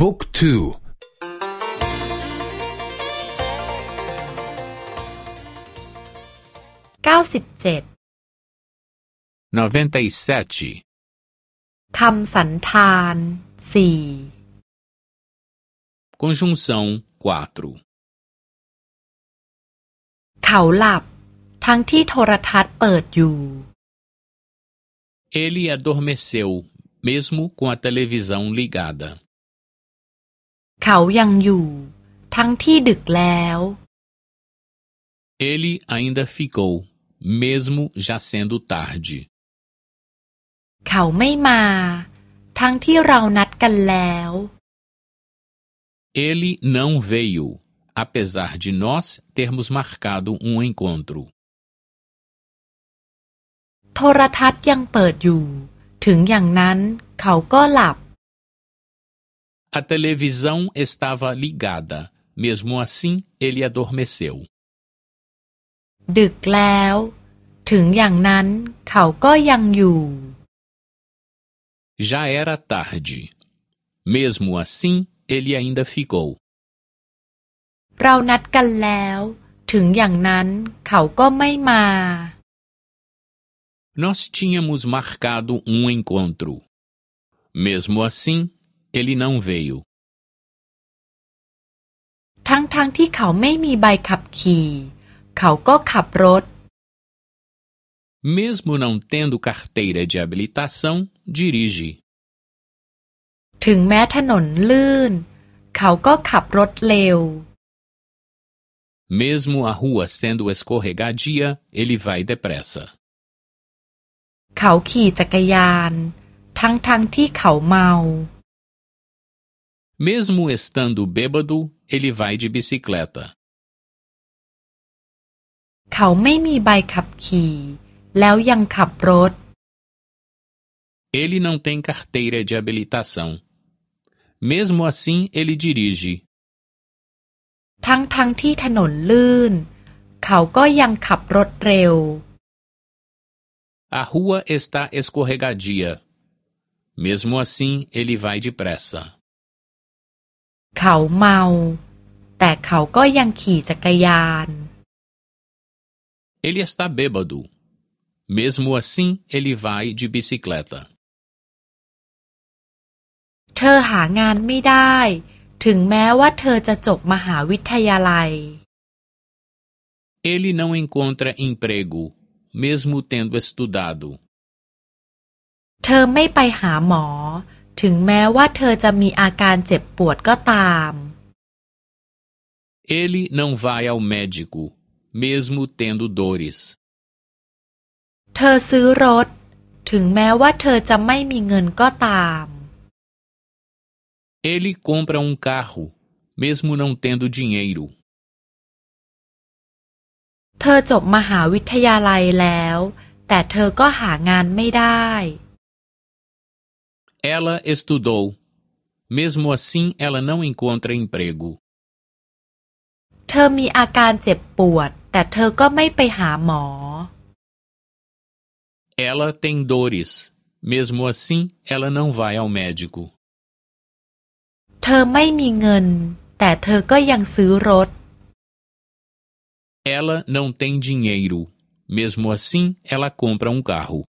บุ๊กทูเก้าสิบเจ็ดคำสันธานสี่ conjunção quatro เขาหลับ ทั้งที่โทรทัศน์เปิดอยู่ Ele adormeceu, mesmo com a televisão ligada. เขายังอยู่ ทั้งที่ดึกแล้ว Ele ainda ficou, mesmo já sendo tarde. เขาไม่มา ทั้งที่เรานัดกันแล้ว Ele não veio, apesar de nós termos marcado um encontro. โทรทัศน์ยังเปิดอยู่ ถึงอย่างนั้นเขาก็หลับ A televisão estava ligada. Mesmo assim, ele adormeceu. ดึกแล้ว ถึงอย่างนั้น เขาก็ยังอยู่ Já era tarde. Mesmo assim, ele ainda ficou. เรานัดกันแล้ว ถึงอย่างนั้น เขาก็ไม่มา Nós tínhamos marcado um encontro. Mesmo assim, ele não veio. ทั้งๆทที่เขาไม่มีใบขับขี่ เขาก็ขับรถ Mesmo não tendo carteira de habilitação, dirige. ถึงแม้ถนนลื่น เขาก็ขับรถเร็ว Mesmo a rua sendo escorregadia, ele vai depressa. เขาขี่จักรยาน ทั้งๆทที่เขาเมา Mesmo estando bêbado, ele vai de bicicleta. เขาไม่มีใบขับขี่ แล้วยังขับรถ Ele não tem carteira de habilitação. Mesmo assim, ele dirige. ทั้งทั้งที่ถนนลื่น เขาก็ยังขับรถเร็ว A rua está escorregadia. Mesmo assim, ele vai depressa. เขาเมา แต่เขาก็ยังขี่จักรยาน Ele está bêbado. Mesmo assim, ele vai de bicicleta. เธอหางานไม่ได้ ถึงแม้ว่าเธอจะจบมหาวิทยาลัย Ele não encontra emprego, mesmo tendo estudado. เธอไม่ไปหาหมอ ถึงแม้ว่าเธอจะมีอาการเจ็บปวดก็ตาม Ele não vai ao médico, mesmo tendo dores. เธอซื้อรถ ถึงแม้ว่าเธอจะไม่มีเงินก็ตาม Ele compra um carro, mesmo não tendo dinheiro. เธอจบมหาวิทยาลัยแล้ว แต่เธอก็หางานไม่ได้ Ela estudou. Mesmo assim, ela não encontra emprego. เธอมีอาการเจ็บปวด แต่เธอก็ไม่ไปหาหมอ Ela tem dores. Mesmo assim, ela não vai ao médico. เธอไม่มีเงิน แต่เธอก็ยังซื้อรถ Ela não tem dinheiro. Mesmo assim, ela compra um carro.